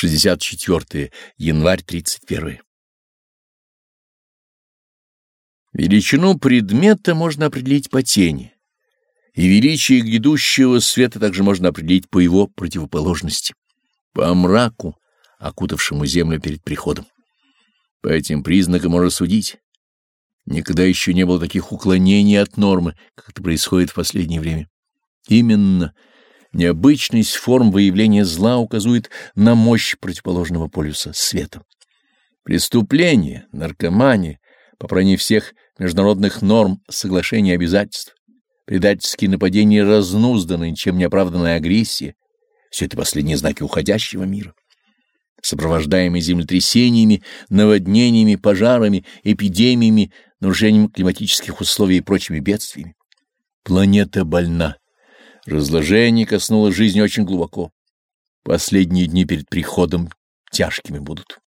64 январь 31 Величину предмета можно определить по тени, и величие грядущего света также можно определить по его противоположности, по мраку, окутавшему землю перед приходом. По этим признакам можно судить. Никогда еще не было таких уклонений от нормы, как это происходит в последнее время. Именно необычность форм выявления зла указывает на мощь противоположного полюса света. Преступление, наркомания, попрание всех международных норм, соглашений и обязательств, предательские нападения разнузданные, чем неоправданная агрессия — все это последние знаки уходящего мира сопровождаемый землетрясениями, наводнениями, пожарами, эпидемиями, нарушением климатических условий и прочими бедствиями. Планета больна. Разложение коснуло жизни очень глубоко. Последние дни перед приходом тяжкими будут.